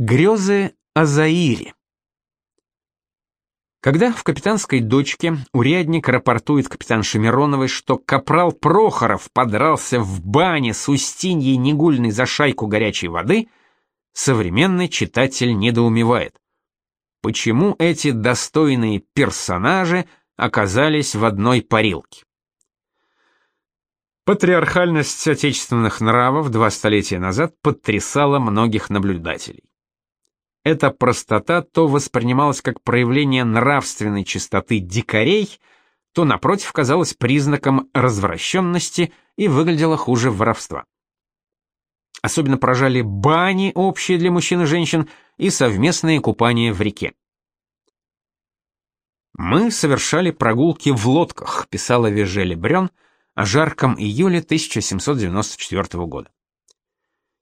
Грезы о Заире. Когда в капитанской дочке урядник рапортует капитан Шемироновой, что капрал Прохоров подрался в бане с Устиньей Негульной за шайку горячей воды, современный читатель недоумевает. Почему эти достойные персонажи оказались в одной парилке? Патриархальность отечественных нравов два столетия назад потрясала многих наблюдателей. Эта простота то воспринималась как проявление нравственной чистоты дикарей, то, напротив, казалась признаком развращенности и выглядела хуже воровства. Особенно поражали бани, общие для мужчин и женщин, и совместные купания в реке. «Мы совершали прогулки в лодках», — писала Вежели Брён о жарком июле 1794 года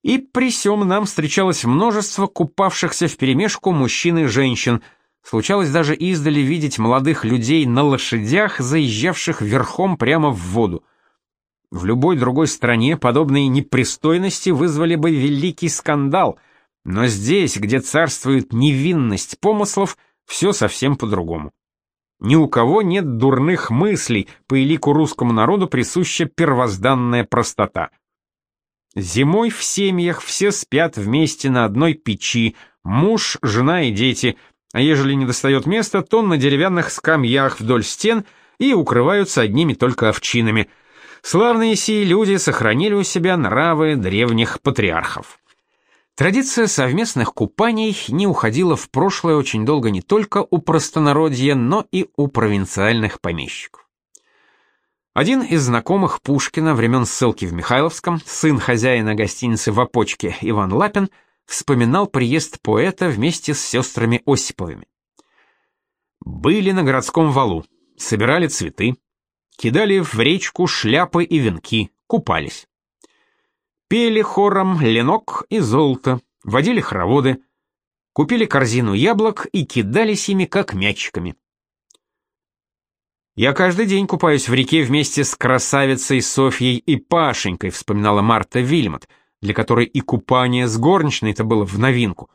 и при сём нам встречалось множество купавшихся вперемешку мужчин и женщин. Случалось даже издали видеть молодых людей на лошадях, заезжавших верхом прямо в воду. В любой другой стране подобные непристойности вызвали бы великий скандал, но здесь, где царствует невинность помыслов, все совсем по-другому. Ни у кого нет дурных мыслей, по элику русскому народу присуща первозданная простота — Зимой в семьях все спят вместе на одной печи, муж, жена и дети, а ежели не достает места, то на деревянных скамьях вдоль стен и укрываются одними только овчинами. Славные сии люди сохранили у себя нравы древних патриархов. Традиция совместных купаний не уходила в прошлое очень долго не только у простонародья, но и у провинциальных помещиков. Один из знакомых Пушкина времен ссылки в Михайловском, сын хозяина гостиницы в Опочке Иван Лапин, вспоминал приезд поэта вместе с сестрами Осиповыми. Были на городском валу, собирали цветы, кидали в речку шляпы и венки, купались. Пели хором ленок и золото, водили хороводы, купили корзину яблок и кидались ими как мячиками. «Я каждый день купаюсь в реке вместе с красавицей Софьей и Пашенькой», вспоминала Марта Вильмот, для которой и купание с горничной-то было в новинку.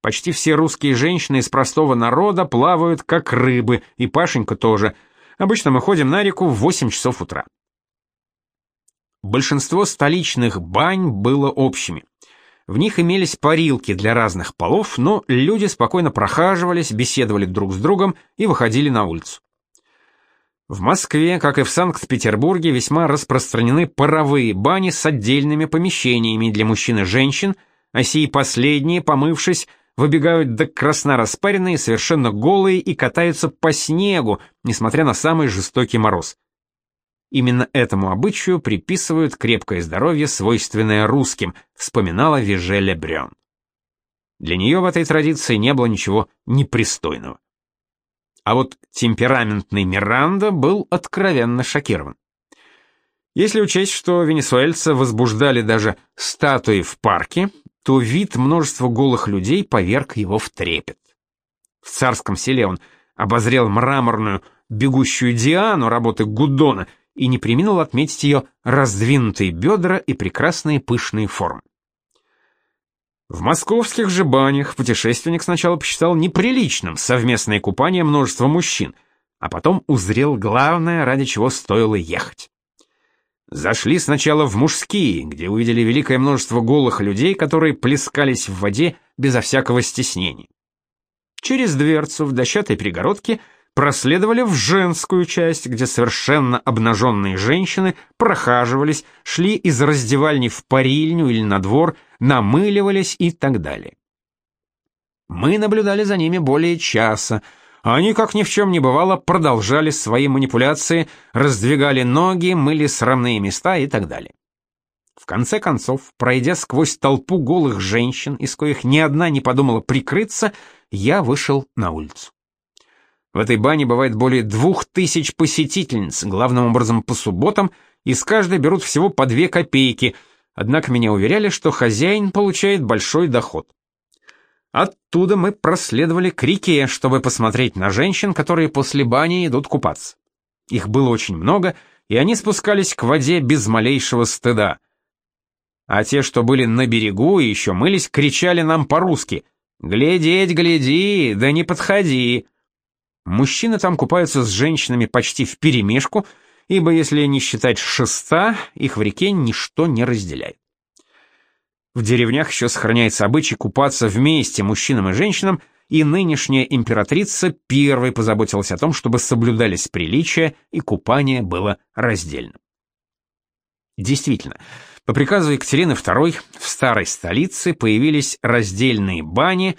Почти все русские женщины из простого народа плавают как рыбы, и Пашенька тоже. Обычно мы ходим на реку в 8 часов утра. Большинство столичных бань было общими. В них имелись парилки для разных полов, но люди спокойно прохаживались, беседовали друг с другом и выходили на улицу. В Москве, как и в Санкт-Петербурге, весьма распространены паровые бани с отдельными помещениями для мужчин и женщин, а сии последние, помывшись, выбегают до красна распаренные, совершенно голые и катаются по снегу, несмотря на самый жестокий мороз. Именно этому обычаю приписывают крепкое здоровье, свойственное русским, вспоминала Вижеля Брён. Для нее в этой традиции не было ничего непристойного. А вот темпераментный Миранда был откровенно шокирован. Если учесть, что венесуэльцы возбуждали даже статуи в парке, то вид множества голых людей поверг его в трепет. В царском селе он обозрел мраморную бегущую Диану работы Гудона и не преминул отметить ее раздвинутые бедра и прекрасные пышные формы. В московских же банях путешественник сначала посчитал неприличным совместное купание множества мужчин, а потом узрел главное, ради чего стоило ехать. Зашли сначала в мужские, где увидели великое множество голых людей, которые плескались в воде безо всякого стеснения. Через дверцу в дощатой перегородке проследовали в женскую часть, где совершенно обнаженные женщины прохаживались, шли из раздевальни в парильню или на двор, намыливались и так далее. Мы наблюдали за ними более часа, а они, как ни в чем не бывало, продолжали свои манипуляции, раздвигали ноги, мыли срамные места и так далее. В конце концов, пройдя сквозь толпу голых женщин, из коих ни одна не подумала прикрыться, я вышел на улицу. В этой бане бывает более двух тысяч посетительниц, главным образом по субботам, и с каждой берут всего по две копейки, однако меня уверяли, что хозяин получает большой доход. Оттуда мы проследовали к реке, чтобы посмотреть на женщин, которые после бани идут купаться. Их было очень много, и они спускались к воде без малейшего стыда. А те, что были на берегу и еще мылись, кричали нам по-русски Глядеть, гляди, да не подходи. Мужчины там купаются с женщинами почти вперемешку, ибо если не считать шеста, их в реке ничто не разделяет. В деревнях еще сохраняется обычай купаться вместе мужчинам и женщинам, и нынешняя императрица первой позаботилась о том, чтобы соблюдались приличия и купание было раздельным. Действительно, по приказу Екатерины II в старой столице появились раздельные бани,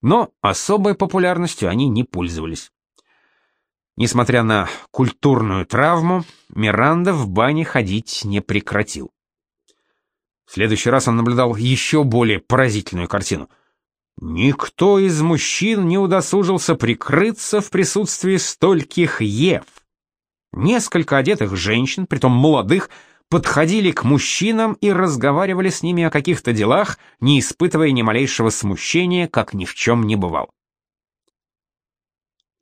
но особой популярностью они не пользовались. Несмотря на культурную травму, Миранда в бане ходить не прекратил. В следующий раз он наблюдал еще более поразительную картину. Никто из мужчин не удосужился прикрыться в присутствии стольких ев. Несколько одетых женщин, притом молодых, подходили к мужчинам и разговаривали с ними о каких-то делах, не испытывая ни малейшего смущения, как ни в чем не бывал.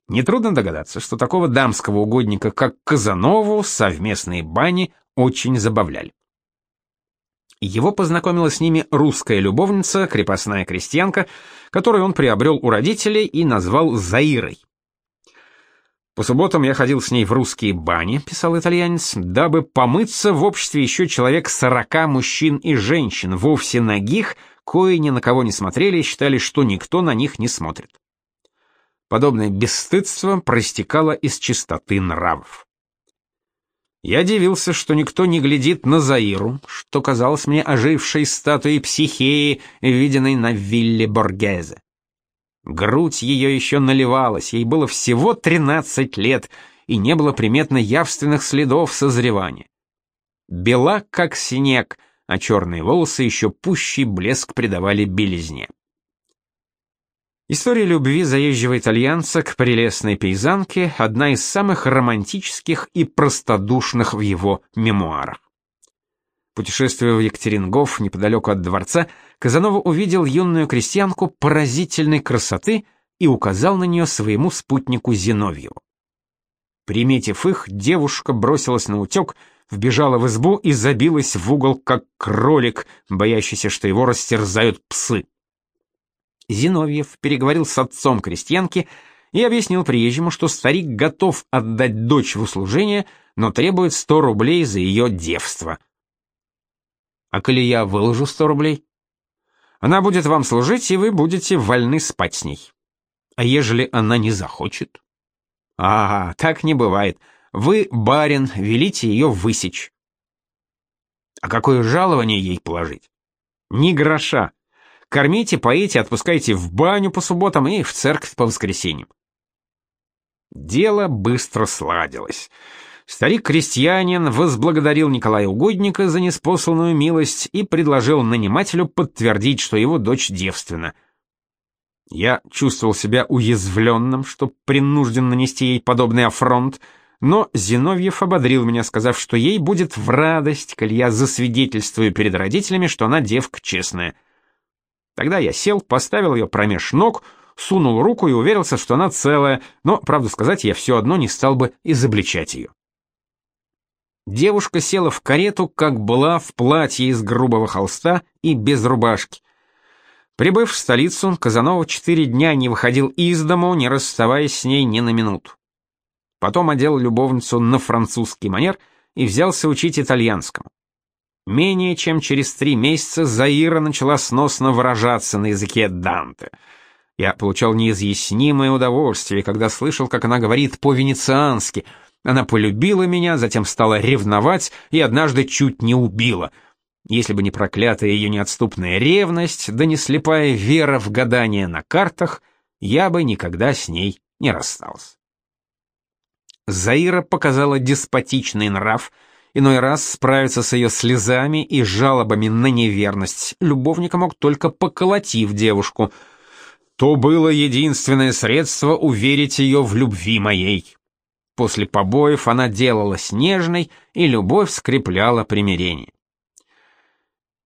Нетрудно догадаться, что такого дамского угодника, как Казанову, совместные бани очень забавляли. Его познакомила с ними русская любовница, крепостная крестьянка, которую он приобрел у родителей и назвал Заирой. По субботам я ходил с ней в русские бани, писал итальянец, дабы помыться в обществе еще человек сорока мужчин и женщин, вовсе нагих, кои ни на кого не смотрели и считали, что никто на них не смотрит. Подобное бесстыдство проистекало из чистоты нравов. Я дивился, что никто не глядит на Заиру, что казалось мне ожившей статуей психеи, виденной на вилле Боргезе. Грудь ее еще наливалась, ей было всего 13 лет, и не было приметно явственных следов созревания. Бела, как снег, а черные волосы еще пущий блеск придавали белизне. История любви заезжего итальянца к прелестной пейзанке — одна из самых романтических и простодушных в его мемуарах. Путешествуя в Екатерингов, неподалеку от дворца, Казанова увидел юную крестьянку поразительной красоты и указал на нее своему спутнику Зиновьеву. Приметив их, девушка бросилась на утек, вбежала в избу и забилась в угол, как кролик, боящийся, что его растерзают псы. Зиновьев переговорил с отцом крестьянки и объяснил приезжему, что старик готов отдать дочь в услужение, но требует 100 рублей за ее девство. А коли я выложу сто рублей? Она будет вам служить, и вы будете вольны спать с ней. А ежели она не захочет? А, так не бывает. Вы, барин, велите ее высечь. А какое жалование ей положить? Ни гроша. Кормите, поите, отпускайте в баню по субботам и в церковь по воскресеньям. Дело быстро сладилось. Старик-крестьянин возблагодарил Николая Угодника за неспосланную милость и предложил нанимателю подтвердить, что его дочь девственна. Я чувствовал себя уязвленным, что принужден нанести ей подобный афронт, но Зиновьев ободрил меня, сказав, что ей будет в радость, коль я засвидетельствую перед родителями, что она девка честная. Тогда я сел, поставил ее промеж ног, сунул руку и уверился, что она целая, но, правду сказать, я все одно не стал бы изобличать ее. Девушка села в карету, как была, в платье из грубого холста и без рубашки. Прибыв в столицу, Казанова четыре дня не выходил из дому, не расставаясь с ней ни на минуту. Потом одел любовницу на французский манер и взялся учить итальянскому. Менее чем через три месяца Заира начала сносно выражаться на языке Данте. Я получал неизъяснимое удовольствие, когда слышал, как она говорит по-венециански — она полюбила меня, затем стала ревновать и однажды чуть не убила. Если бы не проклятая ее неотступная ревность, да не слепая вера в гадание на картах, я бы никогда с ней не расстался. Заира показала деспотичный нрав, иной раз справиться с ее слезами и жалобами на неверность любовника мог только поколотив девушку. То было единственное средство уверить ее в любви моей. После побоев она делалась нежной, и любовь скрепляла примирение.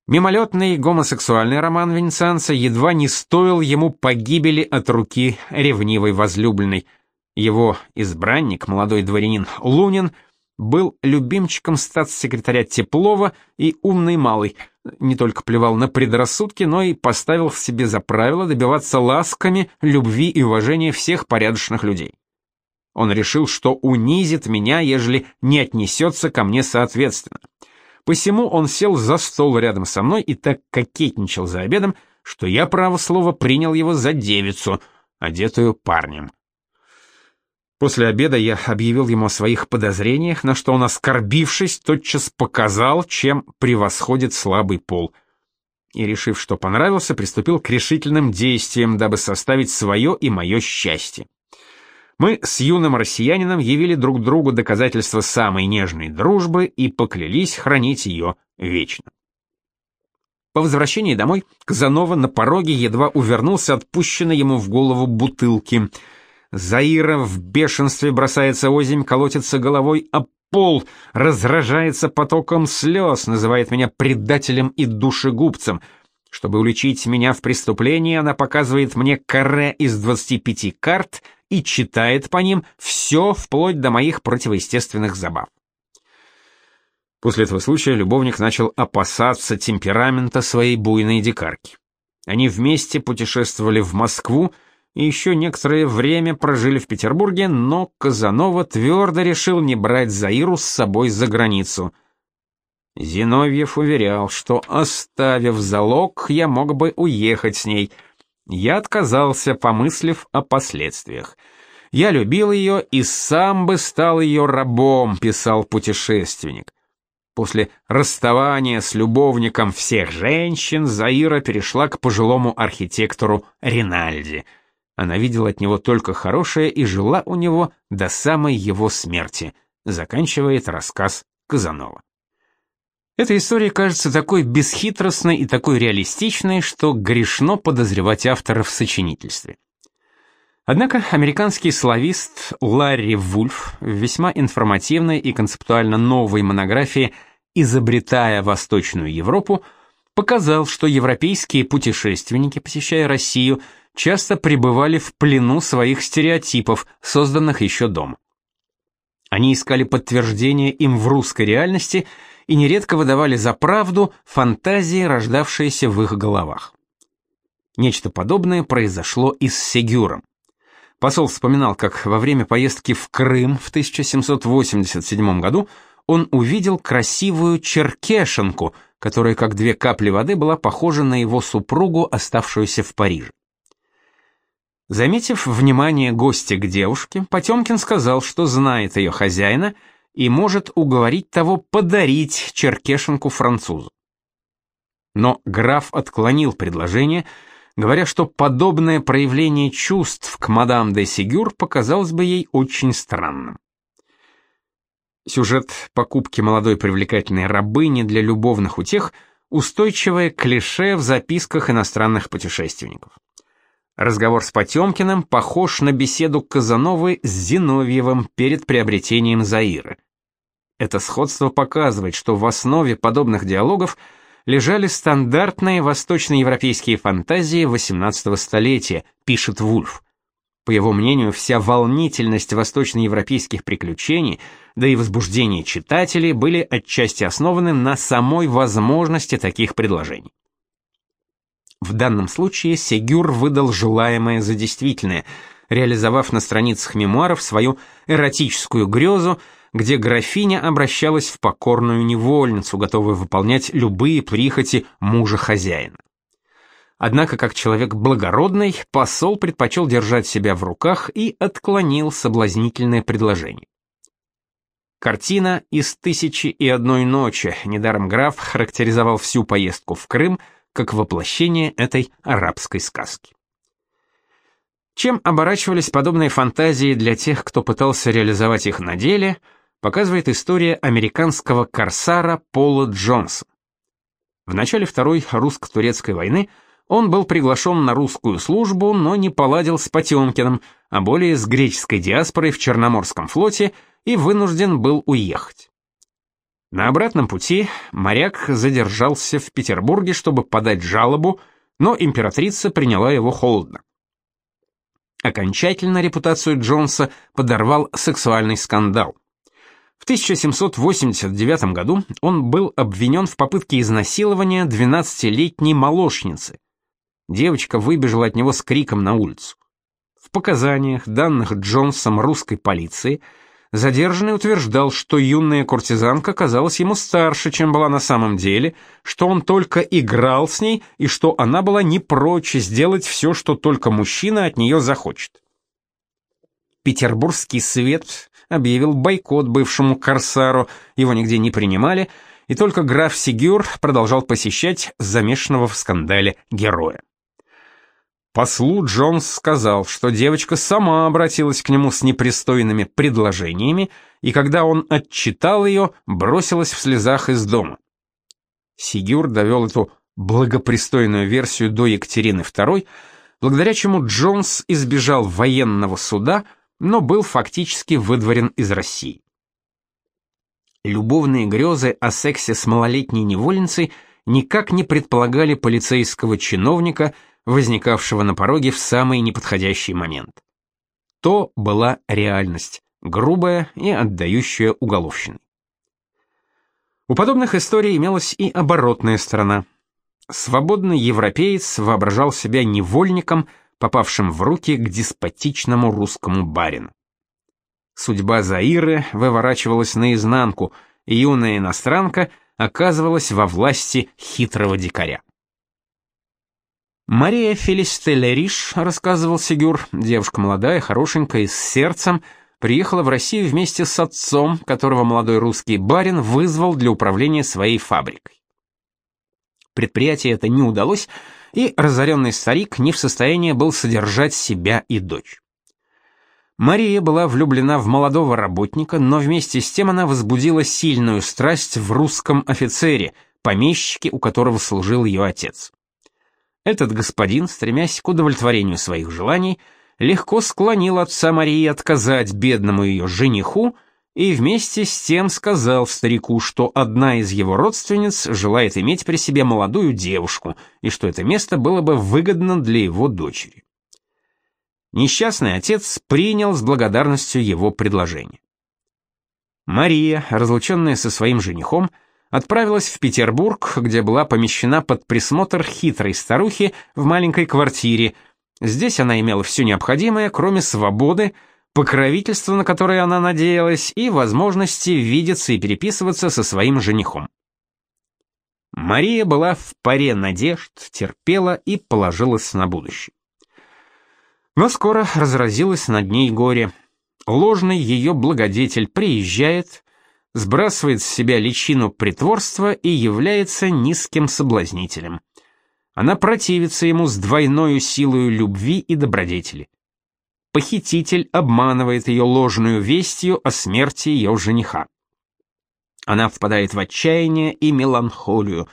Мимолетный гомосексуальный роман венецианца едва не стоил ему погибели от руки ревнивой возлюбленной. Его избранник, молодой дворянин Лунин, был любимчиком статс-секретаря Теплова и умный малый, не только плевал на предрассудки, но и поставил себе за правило добиваться ласками, любви и уважения всех порядочных людей. Он решил, что унизит меня, ежели не отнесется ко мне соответственно. Посему он сел за стол рядом со мной и так кокетничал за обедом, что я, право слово, принял его за девицу, одетую парнем. После обеда я объявил ему о своих подозрениях, на что он, оскорбившись, тотчас показал, чем превосходит слабый пол. И, решив, что понравился, приступил к решительным действиям, дабы составить свое и мое счастье. Мы с юным россиянином явили друг другу доказательства самой нежной дружбы и поклялись хранить ее вечно. По возвращении домой Казанова на пороге едва увернулся от пущенной ему в голову бутылки — Заира в бешенстве бросается озимь, колотится головой об пол, разражается потоком слез, называет меня предателем и душегубцем. Чтобы уличить меня в преступлении, она показывает мне каре из 25 карт и читает по ним все вплоть до моих противоестественных забав. После этого случая любовник начал опасаться темперамента своей буйной дикарки. Они вместе путешествовали в Москву, и еще некоторое время прожили в Петербурге, но Казанова твердо решил не брать Заиру с собой за границу. Зиновьев уверял, что, оставив залог, я мог бы уехать с ней. Я отказался, помыслив о последствиях. «Я любил ее и сам бы стал ее рабом», — писал путешественник. После расставания с любовником всех женщин Заира перешла к пожилому архитектору Ринальди — она видела от него только хорошее и жила у него до самой его смерти, заканчивает рассказ Казанова. Эта история кажется такой бесхитростной и такой реалистичной, что грешно подозревать автора в сочинительстве. Однако американский славист Ларри Вульф в весьма информативной и концептуально новой монографии «Изобретая Восточную Европу» показал, что европейские путешественники, посещая Россию, часто пребывали в плену своих стереотипов, созданных еще дома. Они искали подтверждение им в русской реальности и нередко выдавали за правду фантазии, рождавшиеся в их головах. Нечто подобное произошло и с Сегюром. Посол вспоминал, как во время поездки в Крым в 1787 году он увидел красивую черкешенку, которая, как две капли воды, была похожа на его супругу, оставшуюся в Париже. Заметив внимание гостя к девушке, Потемкин сказал, что знает ее хозяина и может уговорить того подарить черкешенку французу. Но граф отклонил предложение, говоря, что подобное проявление чувств к мадам де Сигюр показалось бы ей очень странным. Сюжет покупки молодой привлекательной рабыни для любовных утех – устойчивое клише в записках иностранных путешественников. Разговор с Потемкиным похож на беседу Казановой с Зиновьевым перед приобретением Заиры. Это сходство показывает, что в основе подобных диалогов лежали стандартные восточноевропейские фантазии XVIII столетия, пишет Вульф. По его мнению, вся волнительность восточноевропейских приключений, да и возбуждение читателей были отчасти основаны на самой возможности таких предложений. В данном случае Сегюр выдал желаемое за действительное, реализовав на страницах мемуаров свою эротическую грезу, где графиня обращалась в покорную невольницу, готовую выполнять любые прихоти мужа-хозяина. Однако, как человек благородный, посол предпочел держать себя в руках и отклонил соблазнительное предложение. Картина из «Тысячи и одной ночи», недаром граф характеризовал всю поездку в Крым – как воплощение этой арабской сказки. Чем оборачивались подобные фантазии для тех, кто пытался реализовать их на деле, показывает история американского корсара Пола Джонса. В начале Второй русско-турецкой войны он был приглашен на русскую службу, но не поладил с Потемкиным, а более с греческой диаспорой в Черноморском флоте и вынужден был уехать. На обратном пути моряк задержался в Петербурге, чтобы подать жалобу, но императрица приняла его холодно. Окончательно репутацию Джонса подорвал сексуальный скандал. В 1789 году он был обвинен в попытке изнасилования 12-летней молочницы. Девочка выбежала от него с криком на улицу. В показаниях, данных Джонсом русской полиции, задержанный утверждал, что юная куртизанка казалась ему старше, чем была на самом деле, что он только играл с ней и что она была не прочь сделать все, что только мужчина от нее захочет. Петербургский свет объявил бойкот бывшему корсару, его нигде не принимали, и только граф Сигюр продолжал посещать замешанного в скандале героя. Послу Джонс сказал, что девочка сама обратилась к нему с непристойными предложениями, и когда он отчитал ее, бросилась в слезах из дома. Сигюр довел эту благопристойную версию до Екатерины II, благодаря чему Джонс избежал военного суда – но был фактически выдворен из России. Любовные грезы о сексе с малолетней невольницей никак не предполагали полицейского чиновника, возникавшего на пороге в самый неподходящий момент. То была реальность, грубая и отдающая уголовщиной. У подобных историй имелась и оборотная сторона. Свободный европеец воображал себя невольником, попавшим в руки к деспотичному русскому барину. Судьба Заиры выворачивалась наизнанку, и юная иностранка оказывалась во власти хитрого дикаря. Мария Фелистелериш, рассказывал Сигюр, девушка молодая, хорошенькая с сердцем, приехала в Россию вместе с отцом, которого молодой русский барин вызвал для управления своей фабрикой. Предприятие это не удалось, и разоренный старик не в состоянии был содержать себя и дочь. Мария была влюблена в молодого работника, но вместе с тем она возбудила сильную страсть в русском офицере, помещике, у которого служил ее отец. Этот господин, стремясь к удовлетворению своих желаний, легко склонил отца Марии отказать бедному ее жениху, и вместе с тем сказал старику, что одна из его родственниц желает иметь при себе молодую девушку, и что это место было бы выгодно для его дочери. Несчастный отец принял с благодарностью его предложение. Мария, разлученная со своим женихом, отправилась в Петербург, где была помещена под присмотр хитрой старухи в маленькой квартире. Здесь она имела все необходимое, кроме свободы, покровительство, на которое она надеялась, и возможности видеться и переписываться со своим женихом. Мария была в паре надежд, терпела и положилась на будущее. Но скоро разразилось над ней горе. Ложный ее благодетель приезжает, сбрасывает с себя личину притворства и является низким соблазнителем. Она противится ему с двойной силой любви и добродетели похититель обманывает ее ложную вестью о смерти ее жениха. Она впадает в отчаяние и меланхолию.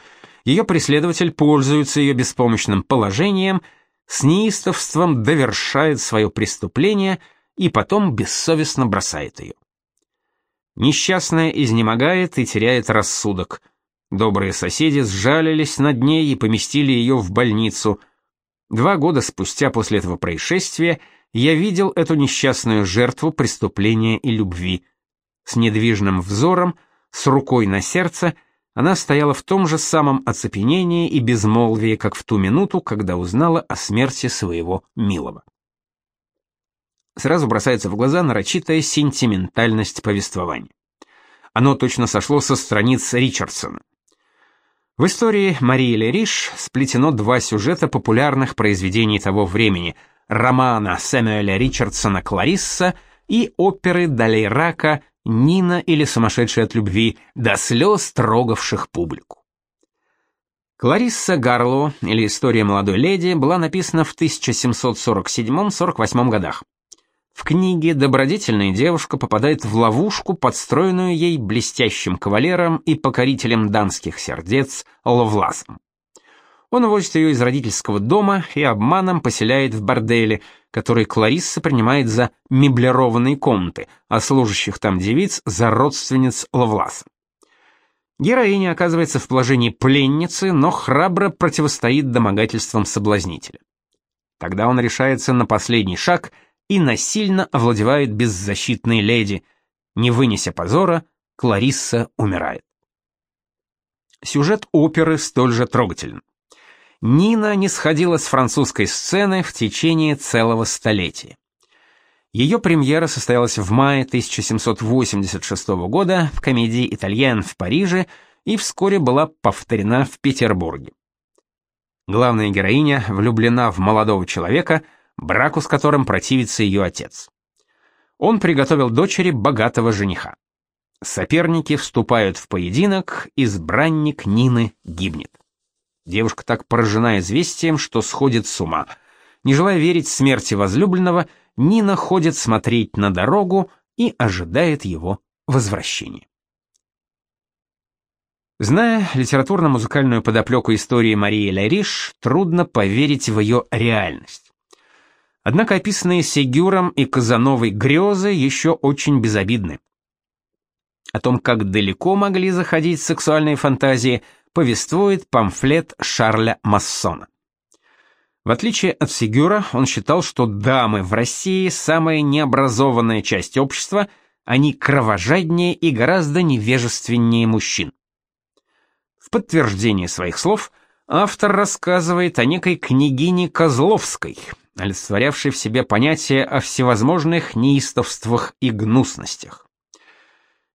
Ее преследователь пользуется ее беспомощным положением, с неистовством довершает свое преступление и потом бессовестно бросает ее. Несчастная изнемогает и теряет рассудок. Добрые соседи сжалились над ней и поместили ее в больницу. Два года спустя после этого происшествия я видел эту несчастную жертву преступления и любви. С недвижным взором, с рукой на сердце, она стояла в том же самом оцепенении и безмолвии, как в ту минуту, когда узнала о смерти своего милого. Сразу бросается в глаза нарочитая сентиментальность повествования. Оно точно сошло со страниц Ричардсона. В истории Марии Лериш сплетено два сюжета популярных произведений того времени – романа Сэмюэля Ричардсона «Кларисса» и оперы Далейрака «Нина» или «Сумасшедшая от любви» до слез трогавших публику. Кларисса Гарлоу или «История молодой леди» была написана в 1747-48 годах. В книге добродетельная девушка попадает в ловушку, подстроенную ей блестящим кавалером и покорителем данских сердец Ловласом. Он увозит ее из родительского дома и обманом поселяет в борделе, который Кларисса принимает за меблированные комнаты, а служащих там девиц за родственниц Лавласа. Героиня оказывается в положении пленницы, но храбро противостоит домогательствам соблазнителя. Тогда он решается на последний шаг и насильно овладевает беззащитной леди. Не вынеся позора, Кларисса умирает. Сюжет оперы столь же трогателен. Нина не сходила с французской сцены в течение целого столетия. Ее премьера состоялась в мае 1786 года в комедии «Итальян» в Париже и вскоре была повторена в Петербурге. Главная героиня влюблена в молодого человека, браку с которым противится ее отец. Он приготовил дочери богатого жениха. Соперники вступают в поединок, избранник Нины гибнет. Девушка так поражена известием, что сходит с ума. Не желая верить смерти возлюбленного, Нина ходит смотреть на дорогу и ожидает его возвращения. Зная литературно-музыкальную подоплеку истории Марии Лариш, трудно поверить в ее реальность. Однако описанные Сегюром и Казановой грезы еще очень безобидны. О том, как далеко могли заходить сексуальные фантазии, повествует памфлет Шарля Массона. В отличие от Сегюра, он считал, что дамы в России самая необразованная часть общества, они кровожаднее и гораздо невежественнее мужчин. В подтверждение своих слов автор рассказывает о некой княгине Козловской, олицетворявшей в себе понятие о всевозможных неистовствах и гнусностях.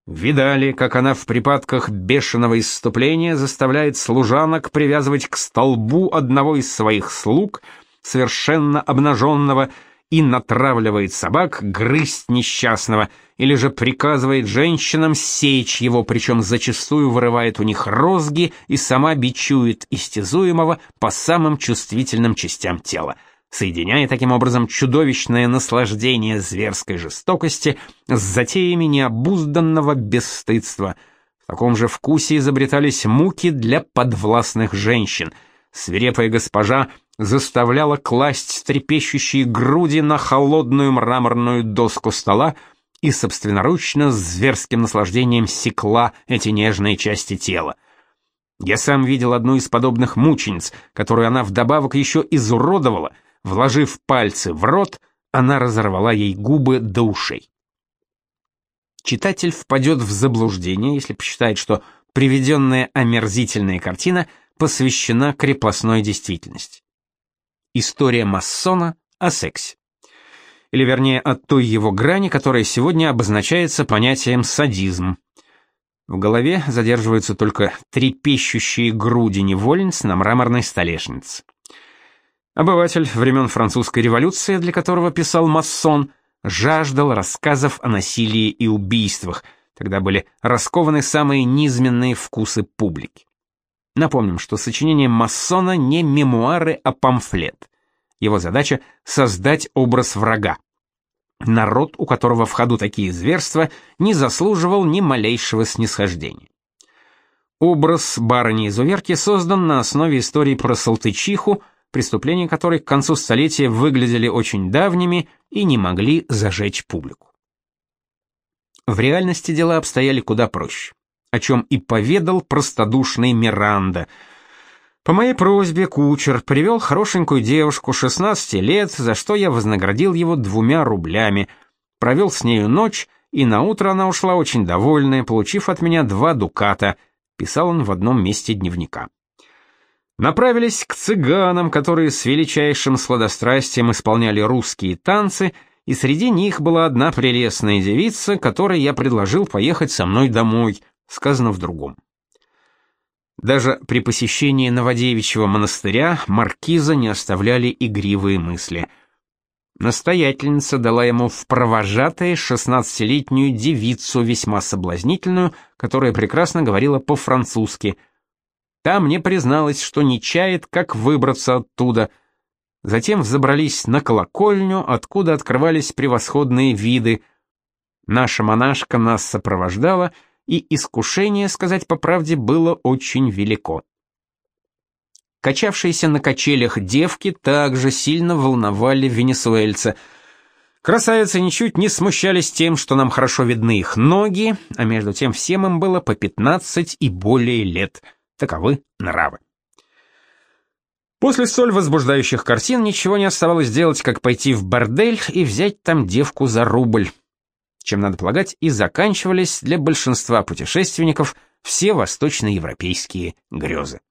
Видали, как она в припадках бешеного исступления заставляет служанок привязывать к столбу одного из своих слуг, совершенно обнаженного, и натравливает собак грызть несчастного, или же приказывает женщинам сечь его, причем зачастую вырывает у них розги и сама бичует истязуемого по самым чувствительным частям тела соединяя таким образом чудовищное наслаждение зверской жестокости с затеями необузданного бесстыдства. В таком же вкусе изобретались муки для подвластных женщин. Свирепая госпожа заставляла класть трепещущие груди на холодную мраморную доску стола и собственноручно с зверским наслаждением секла эти нежные части тела. Я сам видел одну из подобных мучениц, которую она вдобавок еще изуродовала — Вложив пальцы в рот, она разорвала ей губы до ушей. Читатель впадет в заблуждение, если посчитает, что приведенная омерзительная картина посвящена крепостной действительности. История массона о сексе. Или вернее, от той его грани, которая сегодня обозначается понятием садизм. В голове задерживаются только трепещущие груди невольниц на мраморной столешнице. Обыватель времен французской революции, для которого писал массон, жаждал рассказов о насилии и убийствах, тогда были раскованы самые низменные вкусы публики. Напомним, что сочинение массона не мемуары, а памфлет. Его задача — создать образ врага. Народ, у которого в ходу такие зверства, не заслуживал ни малейшего снисхождения. Образ барыни-изуверки создан на основе истории про Салтычиху, преступления которой к концу столетия выглядели очень давними и не могли зажечь публику. В реальности дела обстояли куда проще, о чем и поведал простодушный Миранда. По моей просьбе кучер привел хорошенькую девушку 16 лет, за что я вознаградил его двумя рублями, провел с нею ночь, и на утро она ушла очень довольная, получив от меня два дуката, писал он в одном месте дневника направились к цыганам, которые с величайшим сладострастием исполняли русские танцы, и среди них была одна прелестная девица, которой я предложил поехать со мной домой, сказано в другом. Даже при посещении Новодевичьего монастыря маркиза не оставляли игривые мысли. Настоятельница дала ему в провожатые шестнадцатилетнюю девицу, весьма соблазнительную, которая прекрасно говорила по-французски – Та мне призналась, что не чает, как выбраться оттуда. Затем взобрались на колокольню, откуда открывались превосходные виды. Наша монашка нас сопровождала, и искушение, сказать по правде, было очень велико. Качавшиеся на качелях девки также сильно волновали венесуэльца. Красавицы ничуть не смущались тем, что нам хорошо видны их ноги, а между тем всем им было по 15 и более лет — Таковы нравы. После столь возбуждающих картин ничего не оставалось делать, как пойти в бордель и взять там девку за рубль. чем, надо полагать, и заканчивались для большинства путешественников все восточноевропейские грезы.